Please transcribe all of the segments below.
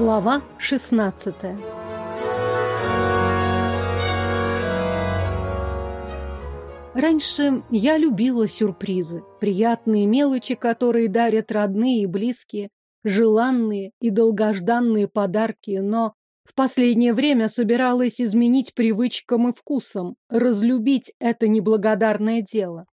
Глава 16 Раньше я любила сюрпризы, приятные мелочи, которые дарят родные и близкие, желанные и долгожданные подарки, но в последнее время собиралась изменить привычкам и вкусам, разлюбить это неблагодарное дело.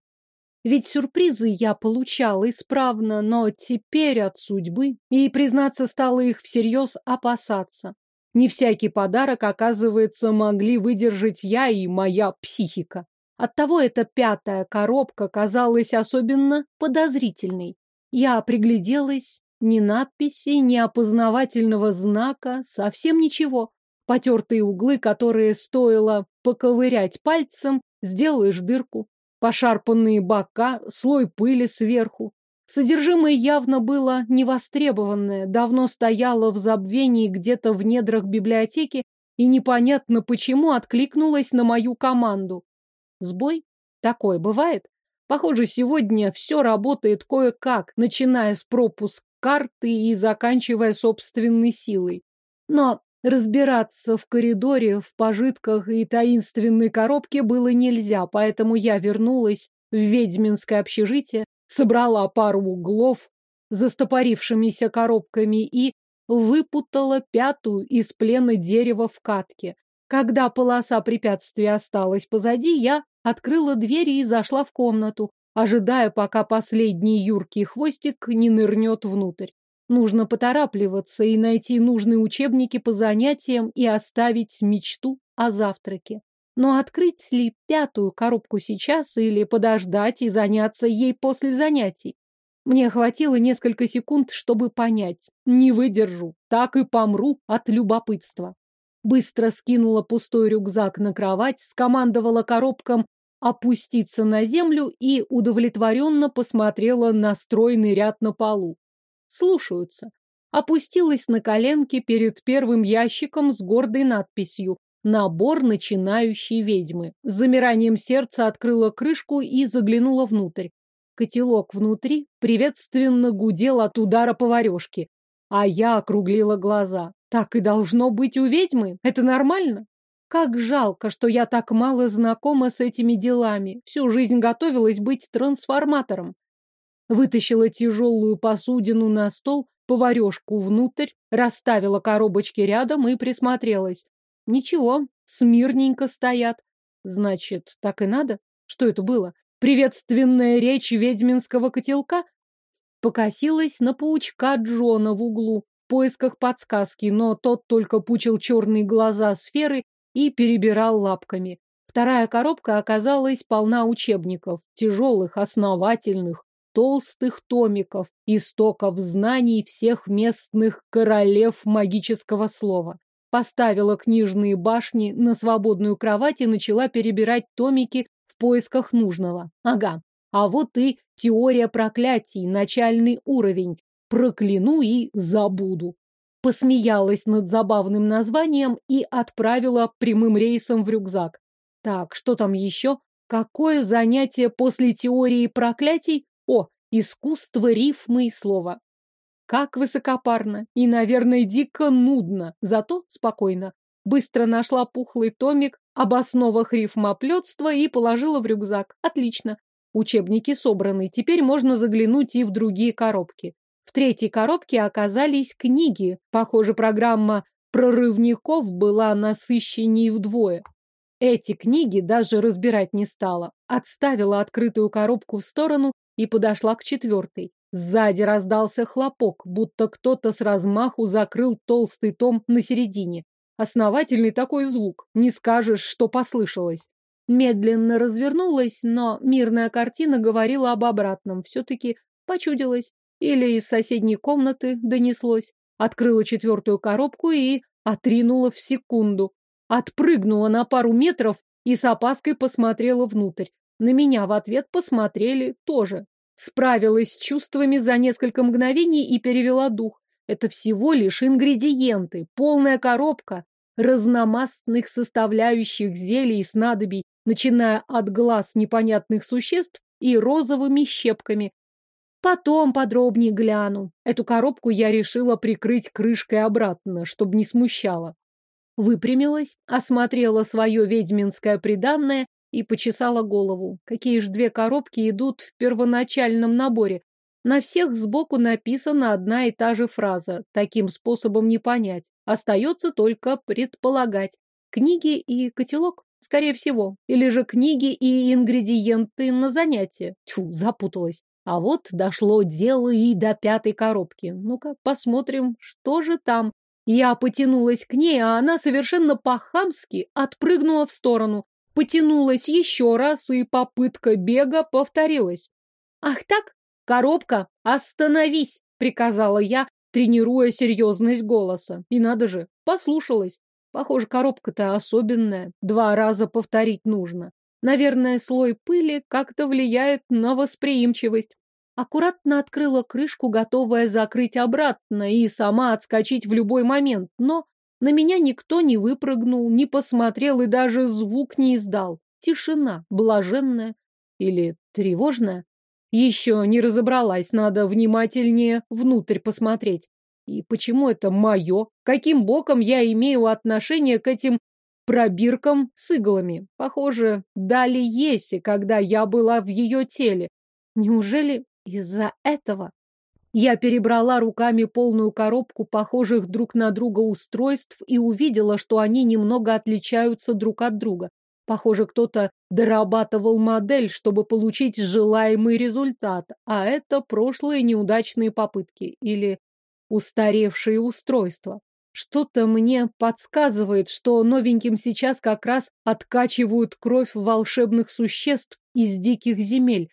Ведь сюрпризы я получала исправно, но теперь от судьбы, и, признаться, стала их всерьез опасаться. Не всякий подарок, оказывается, могли выдержать я и моя психика. Оттого эта пятая коробка казалась особенно подозрительной. Я пригляделась, ни надписи, ни опознавательного знака, совсем ничего. Потертые углы, которые стоило поковырять пальцем, сделаешь дырку пошарпанные бока, слой пыли сверху. Содержимое явно было невостребованное, давно стояло в забвении где-то в недрах библиотеки и непонятно почему откликнулось на мою команду. Сбой? Такое бывает? Похоже, сегодня все работает кое-как, начиная с пропуск карты и заканчивая собственной силой. Но Разбираться в коридоре, в пожитках и таинственной коробке было нельзя, поэтому я вернулась в ведьминское общежитие, собрала пару углов застопорившимися коробками и выпутала пятую из плена дерева в катке. Когда полоса препятствия осталась позади, я открыла дверь и зашла в комнату, ожидая, пока последний юркий хвостик не нырнет внутрь. Нужно поторапливаться и найти нужные учебники по занятиям и оставить мечту о завтраке. Но открыть ли пятую коробку сейчас или подождать и заняться ей после занятий? Мне хватило несколько секунд, чтобы понять. Не выдержу, так и помру от любопытства. Быстро скинула пустой рюкзак на кровать, скомандовала коробкам опуститься на землю и удовлетворенно посмотрела на стройный ряд на полу слушаются. Опустилась на коленки перед первым ящиком с гордой надписью «Набор начинающей ведьмы». С замиранием сердца открыла крышку и заглянула внутрь. Котелок внутри приветственно гудел от удара поварешки, а я округлила глаза. Так и должно быть у ведьмы? Это нормально? Как жалко, что я так мало знакома с этими делами. Всю жизнь готовилась быть трансформатором вытащила тяжелую посудину на стол, поварешку внутрь, расставила коробочки рядом и присмотрелась. Ничего, смирненько стоят. Значит, так и надо? Что это было? Приветственная речь ведьминского котелка? Покосилась на паучка Джона в углу в поисках подсказки, но тот только пучил черные глаза сферы и перебирал лапками. Вторая коробка оказалась полна учебников, тяжелых, основательных, толстых томиков, истоков знаний всех местных королев магического слова. Поставила книжные башни на свободную кровать и начала перебирать томики в поисках нужного. Ага, а вот и теория проклятий, начальный уровень. Прокляну и забуду. Посмеялась над забавным названием и отправила прямым рейсом в рюкзак. Так, что там еще? Какое занятие после теории проклятий? О, искусство рифмы и слова. Как высокопарно и, наверное, дико нудно, зато спокойно. Быстро нашла пухлый томик об основах рифмоплетства и положила в рюкзак. Отлично. Учебники собраны, теперь можно заглянуть и в другие коробки. В третьей коробке оказались книги. Похоже, программа прорывников была насыщеннее вдвое. Эти книги даже разбирать не стала. Отставила открытую коробку в сторону и подошла к четвертой. Сзади раздался хлопок, будто кто-то с размаху закрыл толстый том на середине. Основательный такой звук, не скажешь, что послышалось. Медленно развернулась, но мирная картина говорила об обратном. Все-таки почудилась. Или из соседней комнаты донеслось. Открыла четвертую коробку и отринула в секунду. Отпрыгнула на пару метров и с опаской посмотрела внутрь. На меня в ответ посмотрели тоже. Справилась с чувствами за несколько мгновений и перевела дух. Это всего лишь ингредиенты, полная коробка разномастных составляющих зелий и снадобий, начиная от глаз непонятных существ и розовыми щепками. Потом подробнее гляну. Эту коробку я решила прикрыть крышкой обратно, чтобы не смущало. Выпрямилась, осмотрела свое ведьминское приданное и почесала голову. Какие ж две коробки идут в первоначальном наборе? На всех сбоку написана одна и та же фраза. Таким способом не понять. Остается только предполагать. Книги и котелок, скорее всего. Или же книги и ингредиенты на занятие. Тьфу, запуталась. А вот дошло дело и до пятой коробки. Ну-ка, посмотрим, что же там. Я потянулась к ней, а она совершенно по-хамски отпрыгнула в сторону. Потянулась еще раз, и попытка бега повторилась. «Ах так? Коробка, остановись!» — приказала я, тренируя серьезность голоса. И надо же, послушалась. Похоже, коробка-то особенная. Два раза повторить нужно. Наверное, слой пыли как-то влияет на восприимчивость. Аккуратно открыла крышку, готовая закрыть обратно и сама отскочить в любой момент, но на меня никто не выпрыгнул, не посмотрел и даже звук не издал. Тишина, блаженная или тревожная. Еще не разобралась, надо внимательнее внутрь посмотреть. И почему это мое? Каким боком я имею отношение к этим пробиркам с иглами? Похоже, дали Еси, когда я была в ее теле. Неужели из-за этого? Я перебрала руками полную коробку похожих друг на друга устройств и увидела, что они немного отличаются друг от друга. Похоже, кто-то дорабатывал модель, чтобы получить желаемый результат, а это прошлые неудачные попытки или устаревшие устройства. Что-то мне подсказывает, что новеньким сейчас как раз откачивают кровь волшебных существ из диких земель.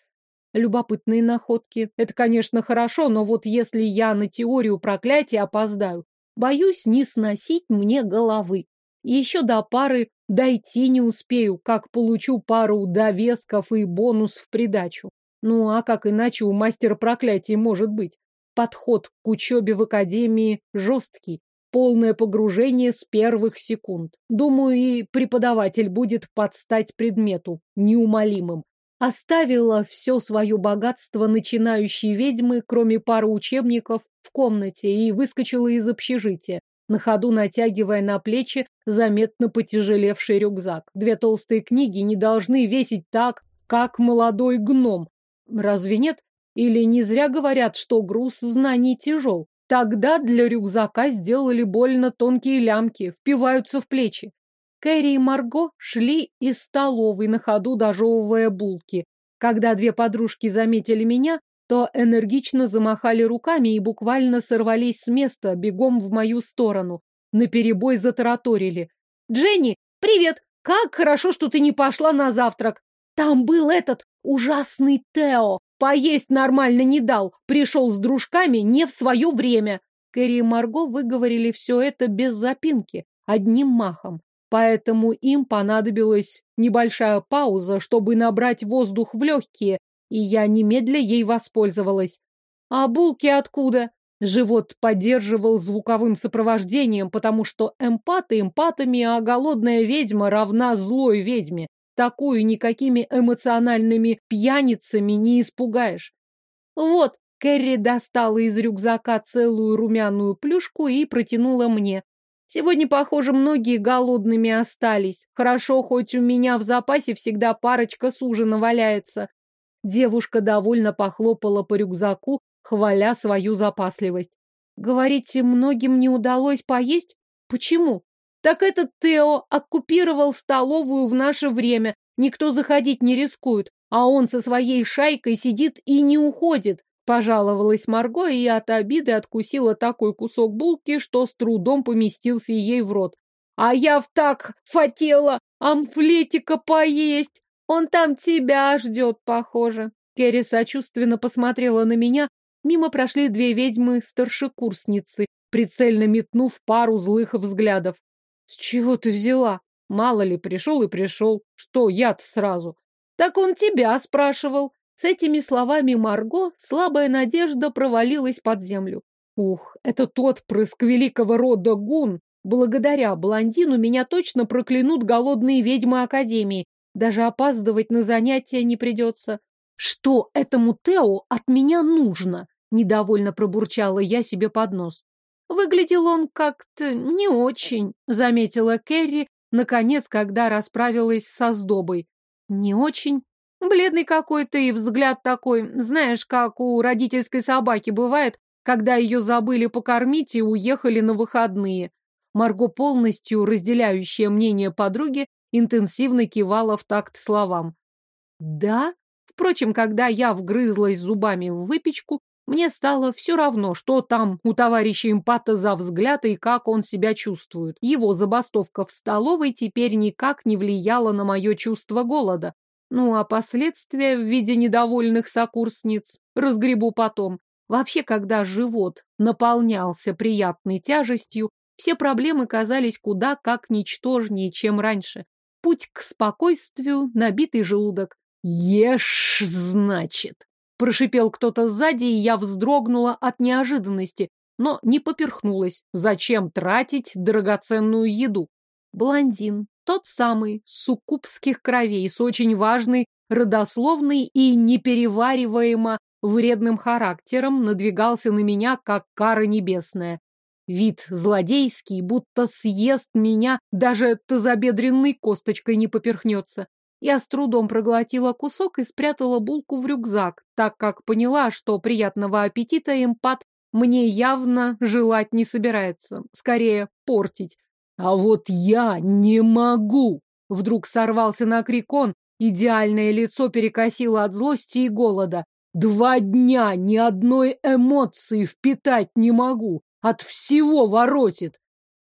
Любопытные находки. Это, конечно, хорошо, но вот если я на теорию проклятия опоздаю, боюсь не сносить мне головы. Еще до пары дойти не успею, как получу пару довесков и бонус в придачу. Ну, а как иначе у мастера проклятий может быть? Подход к учебе в академии жесткий, полное погружение с первых секунд. Думаю, и преподаватель будет подстать предмету, неумолимым. Оставила все свое богатство начинающей ведьмы, кроме пары учебников, в комнате и выскочила из общежития на ходу натягивая на плечи заметно потяжелевший рюкзак. Две толстые книги не должны весить так, как молодой гном. Разве нет? Или не зря говорят, что груз знаний тяжел? Тогда для рюкзака сделали больно тонкие лямки, впиваются в плечи. Кэрри и Марго шли из столовой на ходу, дожевывая булки. Когда две подружки заметили меня, то энергично замахали руками и буквально сорвались с места, бегом в мою сторону. Наперебой затараторили. «Дженни, привет! Как хорошо, что ты не пошла на завтрак! Там был этот ужасный Тео! Поесть нормально не дал, пришел с дружками не в свое время!» Кэрри и Марго выговорили все это без запинки, одним махом. Поэтому им понадобилась небольшая пауза, чтобы набрать воздух в легкие и я немедля ей воспользовалась. А булки откуда? Живот поддерживал звуковым сопровождением, потому что эмпаты эмпатами, а голодная ведьма равна злой ведьме. Такую никакими эмоциональными пьяницами не испугаешь. Вот, Кэрри достала из рюкзака целую румяную плюшку и протянула мне. Сегодня, похоже, многие голодными остались. Хорошо, хоть у меня в запасе всегда парочка с ужина валяется. Девушка довольно похлопала по рюкзаку, хваля свою запасливость. Говорите, многим не удалось поесть? Почему? Так этот Тео оккупировал столовую в наше время. Никто заходить не рискует, а он со своей шайкой сидит и не уходит. Пожаловалась Марго и от обиды откусила такой кусок булки, что с трудом поместился ей в рот. А я в так хотела амфлетика поесть. Он там тебя ждет, похоже. Керри сочувственно посмотрела на меня. Мимо прошли две ведьмы-старшекурсницы, прицельно метнув пару злых взглядов. С чего ты взяла? Мало ли, пришел и пришел. Что, яд сразу? Так он тебя спрашивал. С этими словами Марго слабая надежда провалилась под землю. Ух, это тот прыск великого рода гун. Благодаря блондину меня точно проклянут голодные ведьмы Академии. Даже опаздывать на занятия не придется. Что этому Тео от меня нужно? Недовольно пробурчала я себе под нос. Выглядел он как-то не очень, заметила Кэрри, наконец, когда расправилась со сдобой. Не очень. Бледный какой-то и взгляд такой, знаешь, как у родительской собаки бывает, когда ее забыли покормить и уехали на выходные. Марго, полностью разделяющая мнение подруги, интенсивно кивала в такт словам. Да? Впрочем, когда я вгрызлась зубами в выпечку, мне стало все равно, что там у товарища импата за взгляд и как он себя чувствует. Его забастовка в столовой теперь никак не влияла на мое чувство голода. Ну, а последствия в виде недовольных сокурсниц разгребу потом. Вообще, когда живот наполнялся приятной тяжестью, все проблемы казались куда как ничтожнее, чем раньше. Путь к спокойствию, набитый желудок. «Ешь, значит!» Прошипел кто-то сзади, и я вздрогнула от неожиданности, но не поперхнулась. Зачем тратить драгоценную еду? Блондин, тот самый, суккубских кровей, с очень важной, родословной и неперевариваемо вредным характером, надвигался на меня, как кара небесная. Вид злодейский, будто съест меня, даже тазобедренной косточкой не поперхнется. Я с трудом проглотила кусок и спрятала булку в рюкзак, так как поняла, что приятного аппетита импат мне явно желать не собирается, скорее портить. А вот я не могу! Вдруг сорвался на крик он, идеальное лицо перекосило от злости и голода. Два дня ни одной эмоции впитать не могу, от всего воротит.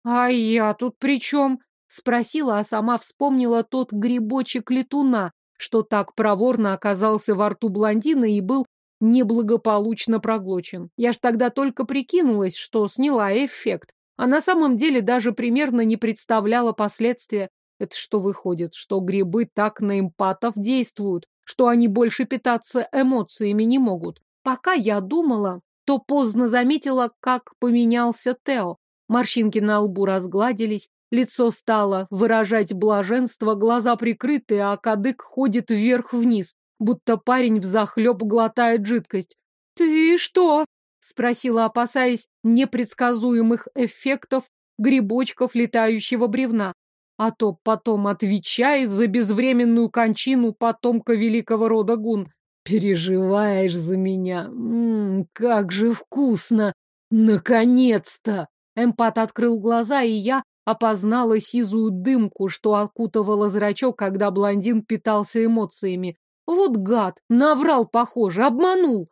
А я тут при чем? Спросила, а сама вспомнила тот грибочек летуна, что так проворно оказался во рту блондина и был неблагополучно проглочен. Я ж тогда только прикинулась, что сняла эффект, а на самом деле даже примерно не представляла последствия. Это что выходит, что грибы так на эмпатов действуют, что они больше питаться эмоциями не могут. Пока я думала, то поздно заметила, как поменялся Тео. Морщинки на лбу разгладились, Лицо стало выражать блаженство, глаза прикрыты, а кадык ходит вверх-вниз, будто парень взахлеб глотает жидкость. «Ты что?» — спросила, опасаясь непредсказуемых эффектов грибочков летающего бревна. А то потом отвечай за безвременную кончину потомка великого рода гун. «Переживаешь за меня? Ммм, как же вкусно! Наконец-то!» Эмпат открыл глаза, и я опознала сизую дымку, что окутывала зрачок, когда блондин питался эмоциями. Вот гад, наврал, похоже, обманул.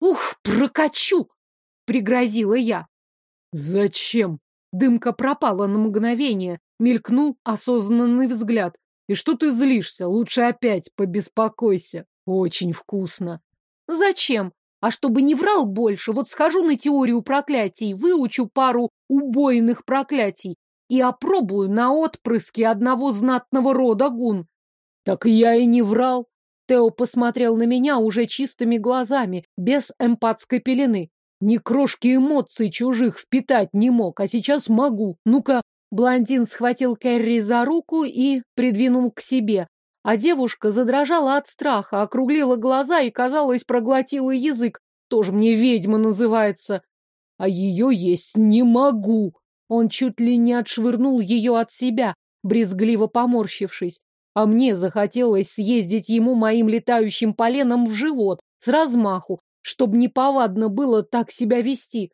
Ух, прокачу! Пригрозила я. Зачем? Дымка пропала на мгновение, мелькнул осознанный взгляд. И что ты злишься? Лучше опять побеспокойся. Очень вкусно. Зачем? А чтобы не врал больше, вот схожу на теорию проклятий, выучу пару убойных проклятий и опробую на отпрыски одного знатного рода гун. Так я и не врал. Тео посмотрел на меня уже чистыми глазами, без эмпатской пелены. Ни крошки эмоций чужих впитать не мог, а сейчас могу. Ну-ка, блондин схватил Кэрри за руку и придвинул к себе, а девушка задрожала от страха, округлила глаза и, казалось, проглотила язык. Тоже мне ведьма называется. А ее есть не могу. Он чуть ли не отшвырнул ее от себя, брезгливо поморщившись. А мне захотелось съездить ему моим летающим поленом в живот, с размаху, чтобы неповадно было так себя вести.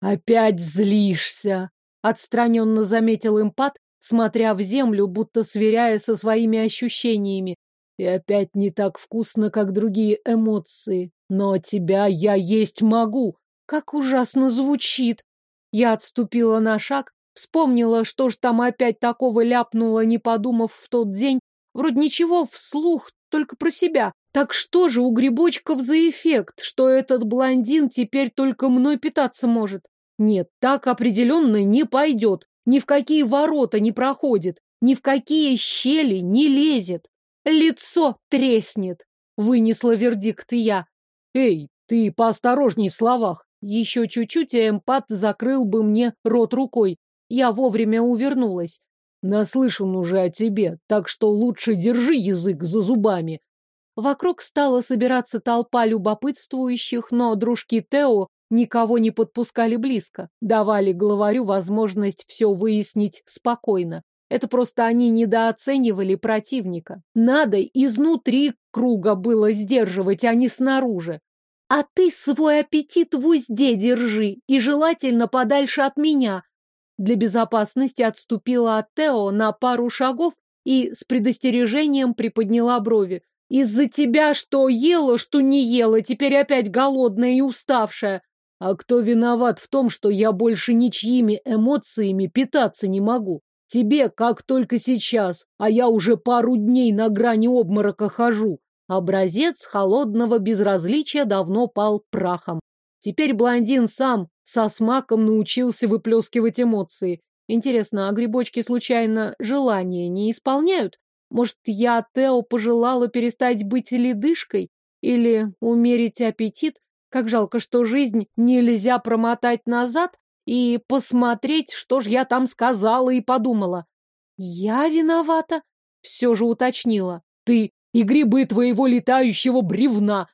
«Опять злишься!» — отстраненно заметил импат, смотря в землю, будто сверяя со своими ощущениями. «И опять не так вкусно, как другие эмоции. Но тебя я есть могу!» «Как ужасно звучит!» Я отступила на шаг, вспомнила, что ж там опять такого ляпнула, не подумав в тот день. Вроде ничего вслух, только про себя. Так что же у грибочков за эффект, что этот блондин теперь только мной питаться может? Нет, так определенно не пойдет. Ни в какие ворота не проходит, ни в какие щели не лезет. Лицо треснет, вынесла вердикт я. Эй, ты поосторожней в словах. Еще чуть-чуть, и эмпат закрыл бы мне рот рукой. Я вовремя увернулась. Наслышан уже о тебе, так что лучше держи язык за зубами. Вокруг стала собираться толпа любопытствующих, но дружки Тео никого не подпускали близко, давали главарю возможность все выяснить спокойно. Это просто они недооценивали противника. Надо изнутри круга было сдерживать, а не снаружи. А ты свой аппетит в узде держи и желательно подальше от меня. Для безопасности отступила от Тео на пару шагов и с предостережением приподняла брови. Из-за тебя что ела, что не ела, теперь опять голодная и уставшая. А кто виноват в том, что я больше ничьими эмоциями питаться не могу? Тебе как только сейчас, а я уже пару дней на грани обморока хожу. Образец холодного безразличия давно пал прахом. Теперь блондин сам со смаком научился выплескивать эмоции. Интересно, а грибочки случайно желания не исполняют? Может, я Тео пожелала перестать быть ледышкой? Или умерить аппетит? Как жалко, что жизнь нельзя промотать назад и посмотреть, что ж я там сказала и подумала. Я виновата? Все же уточнила. Ты и грибы твоего летающего бревна.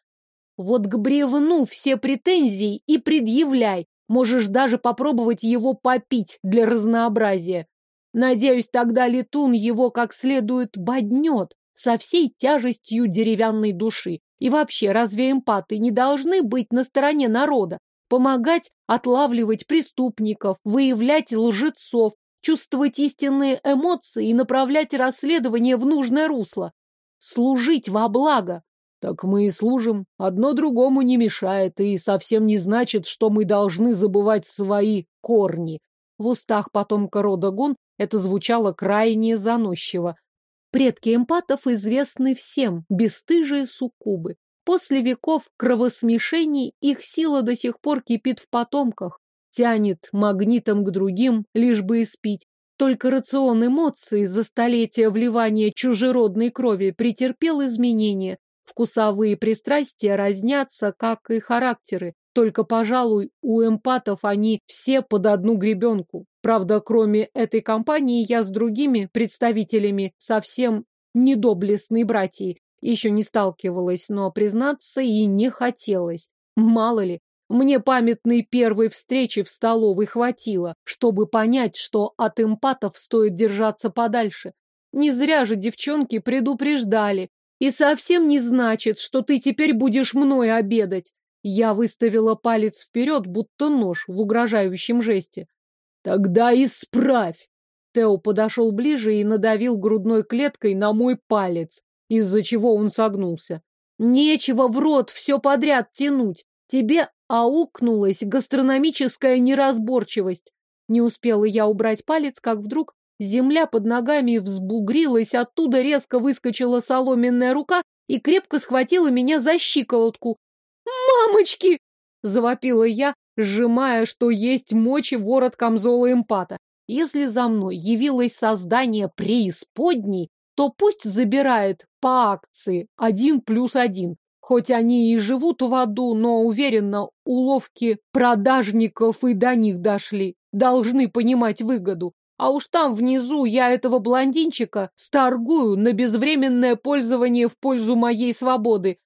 Вот к бревну все претензии и предъявляй. Можешь даже попробовать его попить для разнообразия. Надеюсь, тогда летун его как следует боднет со всей тяжестью деревянной души. И вообще, разве эмпаты не должны быть на стороне народа? помогать отлавливать преступников, выявлять лжецов, чувствовать истинные эмоции и направлять расследование в нужное русло. Служить во благо. Так мы и служим. Одно другому не мешает и совсем не значит, что мы должны забывать свои корни. В устах потомка рода Гун это звучало крайне заносчиво. Предки эмпатов известны всем, бесстыжие суккубы. После веков кровосмешений их сила до сих пор кипит в потомках, тянет магнитом к другим, лишь бы испить. Только рацион эмоций за столетия вливания чужеродной крови претерпел изменения. Вкусовые пристрастия разнятся, как и характеры. Только, пожалуй, у эмпатов они все под одну гребенку. Правда, кроме этой компании, я с другими представителями совсем недоблестной братьей еще не сталкивалась, но признаться и не хотелось. Мало ли, мне памятной первой встречи в столовой хватило, чтобы понять, что от эмпатов стоит держаться подальше. Не зря же девчонки предупреждали. И совсем не значит, что ты теперь будешь мной обедать. Я выставила палец вперед, будто нож в угрожающем жесте. Тогда исправь. Тео подошел ближе и надавил грудной клеткой на мой палец из-за чего он согнулся. Нечего в рот все подряд тянуть. Тебе аукнулась гастрономическая неразборчивость. Не успела я убрать палец, как вдруг земля под ногами взбугрилась, оттуда резко выскочила соломенная рука и крепко схватила меня за щиколотку. «Мамочки!» — завопила я, сжимая, что есть мочи ворот камзола эмпата. Если за мной явилось создание преисподней, то пусть забирает по акции один плюс один. Хоть они и живут в аду, но, уверенно, уловки продажников и до них дошли. Должны понимать выгоду. А уж там внизу я этого блондинчика сторгую на безвременное пользование в пользу моей свободы.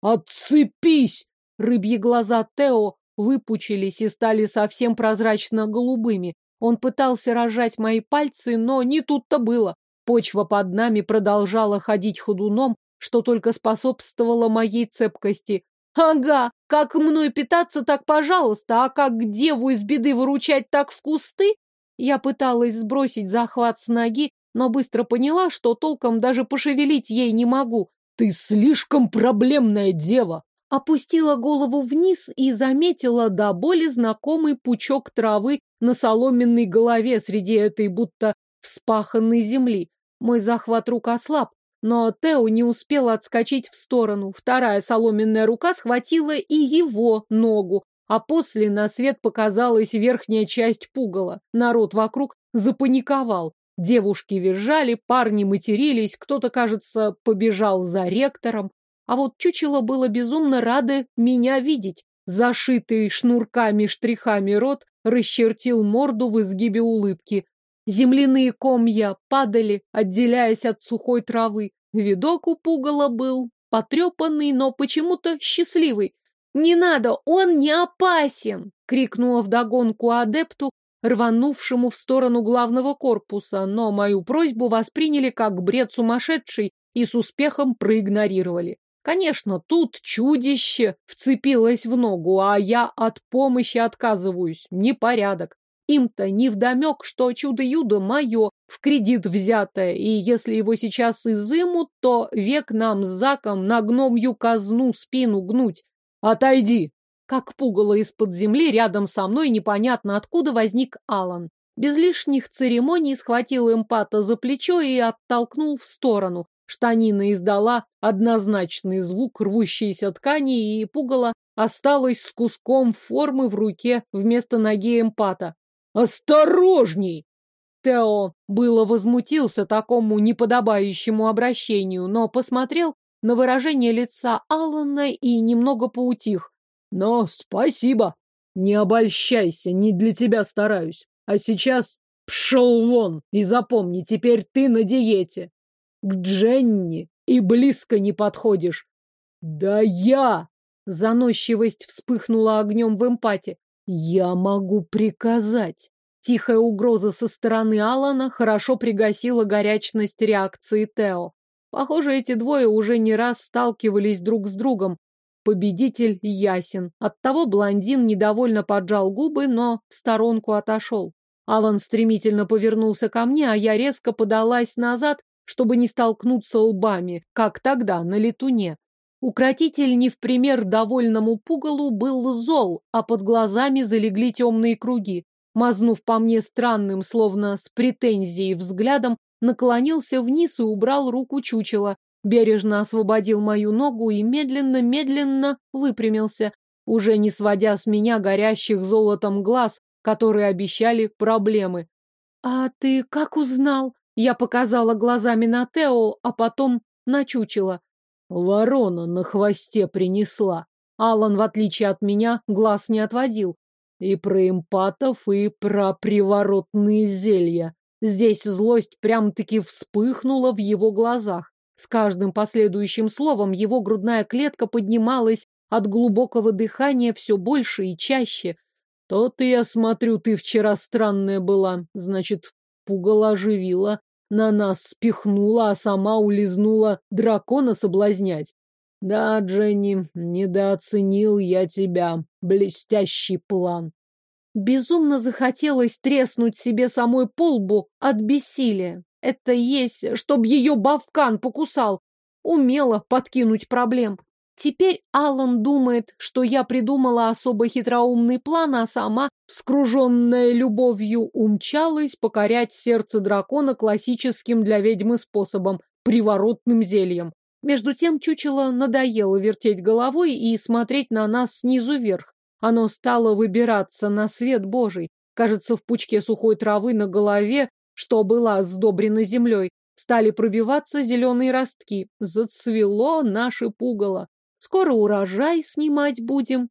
«Отцепись!» Рыбьи глаза Тео выпучились и стали совсем прозрачно-голубыми. Он пытался рожать мои пальцы, но не тут-то было. Почва под нами продолжала ходить ходуном, что только способствовало моей цепкости. Ага, как мной питаться, так пожалуйста, а как деву из беды выручать так в кусты? Я пыталась сбросить захват с ноги, но быстро поняла, что толком даже пошевелить ей не могу. Ты слишком проблемная дева. Опустила голову вниз и заметила до боли знакомый пучок травы на соломенной голове среди этой будто вспаханной земли. Мой захват рук ослаб, но Тео не успел отскочить в сторону. Вторая соломенная рука схватила и его ногу, а после на свет показалась верхняя часть пугала. Народ вокруг запаниковал. Девушки визжали, парни матерились, кто-то, кажется, побежал за ректором. А вот чучело было безумно рады меня видеть. Зашитый шнурками-штрихами рот расчертил морду в изгибе улыбки. Земляные комья падали, отделяясь от сухой травы. Видок у пугала был потрепанный, но почему-то счастливый. «Не надо, он не опасен!» — крикнула вдогонку адепту, рванувшему в сторону главного корпуса, но мою просьбу восприняли как бред сумасшедший и с успехом проигнорировали. Конечно, тут чудище вцепилось в ногу, а я от помощи отказываюсь. Непорядок. Им-то невдомек, что чудо-юдо мое, в кредит взятое, и если его сейчас изымут, то век нам с Заком на гномью казну спину гнуть. Отойди! Как пугало из-под земли рядом со мной непонятно откуда возник Алан. Без лишних церемоний схватил эмпата за плечо и оттолкнул в сторону. Штанина издала однозначный звук рвущейся ткани, и пугало осталось с куском формы в руке вместо ноги эмпата. «Осторожней!» Тео было возмутился такому неподобающему обращению, но посмотрел на выражение лица Алана и немного поутих. «Но спасибо! Не обольщайся, не для тебя стараюсь. А сейчас пшел вон и запомни, теперь ты на диете. К Дженни и близко не подходишь. Да я! Заносчивость вспыхнула огнем в эмпате. Я могу приказать. Тихая угроза со стороны Алана хорошо пригасила горячность реакции Тео. Похоже, эти двое уже не раз сталкивались друг с другом. Победитель ясен. Оттого блондин недовольно поджал губы, но в сторонку отошел. Алан стремительно повернулся ко мне, а я резко подалась назад, чтобы не столкнуться лбами, как тогда на летуне. Укротитель не в пример довольному пугалу был зол, а под глазами залегли темные круги. Мазнув по мне странным, словно с претензией взглядом, наклонился вниз и убрал руку чучела, бережно освободил мою ногу и медленно-медленно выпрямился, уже не сводя с меня горящих золотом глаз, которые обещали проблемы. «А ты как узнал?» Я показала глазами на Тео, а потом на чучело. Ворона на хвосте принесла. Алан, в отличие от меня, глаз не отводил. И про эмпатов, и про приворотные зелья. Здесь злость прям-таки вспыхнула в его глазах. С каждым последующим словом его грудная клетка поднималась от глубокого дыхания все больше и чаще. То-то я смотрю, ты вчера странная была. Значит, пугало оживила на нас спихнула, а сама улизнула дракона соблазнять. Да, Дженни, недооценил я тебя. Блестящий план. Безумно захотелось треснуть себе самой полбу от бессилия. Это есть, чтоб ее бавкан покусал. Умело подкинуть проблем. Теперь Алан думает, что я придумала особо хитроумный план, а сама, скруженная любовью, умчалась покорять сердце дракона классическим для ведьмы способом – приворотным зельем. Между тем чучело надоело вертеть головой и смотреть на нас снизу вверх. Оно стало выбираться на свет Божий. Кажется, в пучке сухой травы на голове, что была сдобрена землей, стали пробиваться зеленые ростки. Зацвело наше пугало. Скоро урожай снимать будем.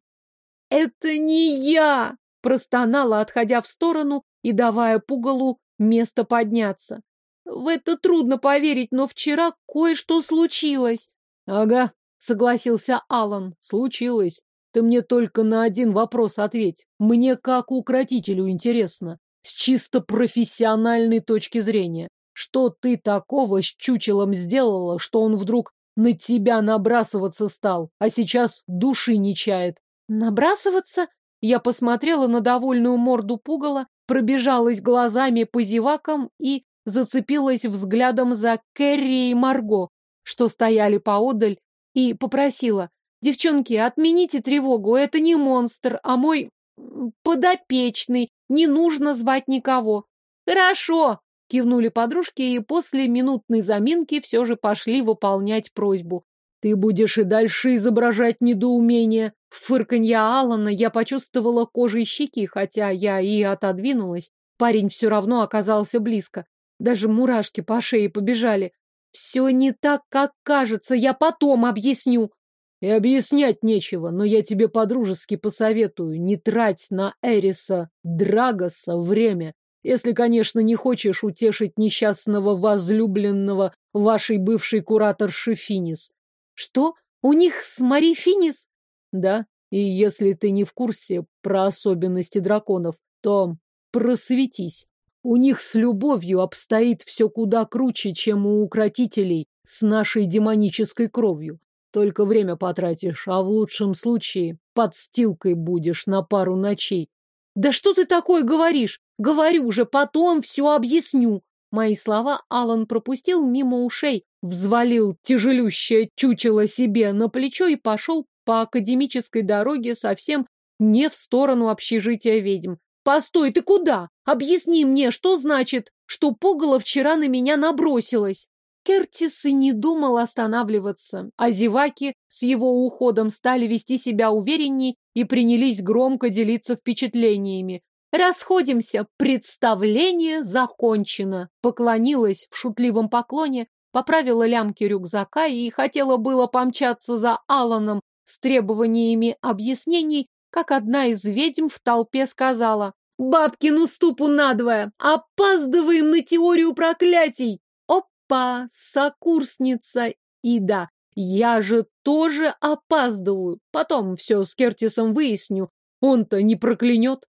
Это не я! Простонала, отходя в сторону и давая пугалу место подняться. В это трудно поверить, но вчера кое-что случилось. Ага, согласился Алан. Случилось. Ты мне только на один вопрос ответь. Мне как укротителю интересно. С чисто профессиональной точки зрения. Что ты такого с чучелом сделала, что он вдруг на тебя набрасываться стал, а сейчас души не чает. Набрасываться? Я посмотрела на довольную морду пугала, пробежалась глазами по зевакам и зацепилась взглядом за Кэрри и Марго, что стояли поодаль, и попросила, «Девчонки, отмените тревогу, это не монстр, а мой подопечный, не нужно звать никого». «Хорошо», Кивнули подружки и после минутной заминки все же пошли выполнять просьбу. «Ты будешь и дальше изображать недоумение!» Фырканье Алана я почувствовала кожей щеки, хотя я и отодвинулась. Парень все равно оказался близко. Даже мурашки по шее побежали. «Все не так, как кажется, я потом объясню!» И объяснять нечего, но я тебе по-дружески посоветую, не трать на Эриса Драгоса время. Если, конечно, не хочешь утешить несчастного возлюбленного вашей бывшей кураторши Финис. Что? У них с Мари Финис? Да, и если ты не в курсе про особенности драконов, то просветись. У них с любовью обстоит все куда круче, чем у укротителей с нашей демонической кровью. Только время потратишь, а в лучшем случае подстилкой будешь на пару ночей. Да что ты такое говоришь? Говорю же, потом все объясню. Мои слова Алан пропустил мимо ушей, взвалил тяжелющее чучело себе на плечо и пошел по академической дороге совсем не в сторону общежития ведьм. «Постой, ты куда? Объясни мне, что значит, что пугало вчера на меня набросилась?» Кертис и не думал останавливаться, а зеваки с его уходом стали вести себя уверенней и принялись громко делиться впечатлениями. «Расходимся, представление закончено!» Поклонилась в шутливом поклоне, поправила лямки рюкзака и хотела было помчаться за Аланом с требованиями объяснений, как одна из ведьм в толпе сказала «Бабкину ступу надвое! Опаздываем на теорию проклятий!» Опа! Сокурсница! И да, я же тоже опаздываю. Потом все с Кертисом выясню. Он-то не проклянет.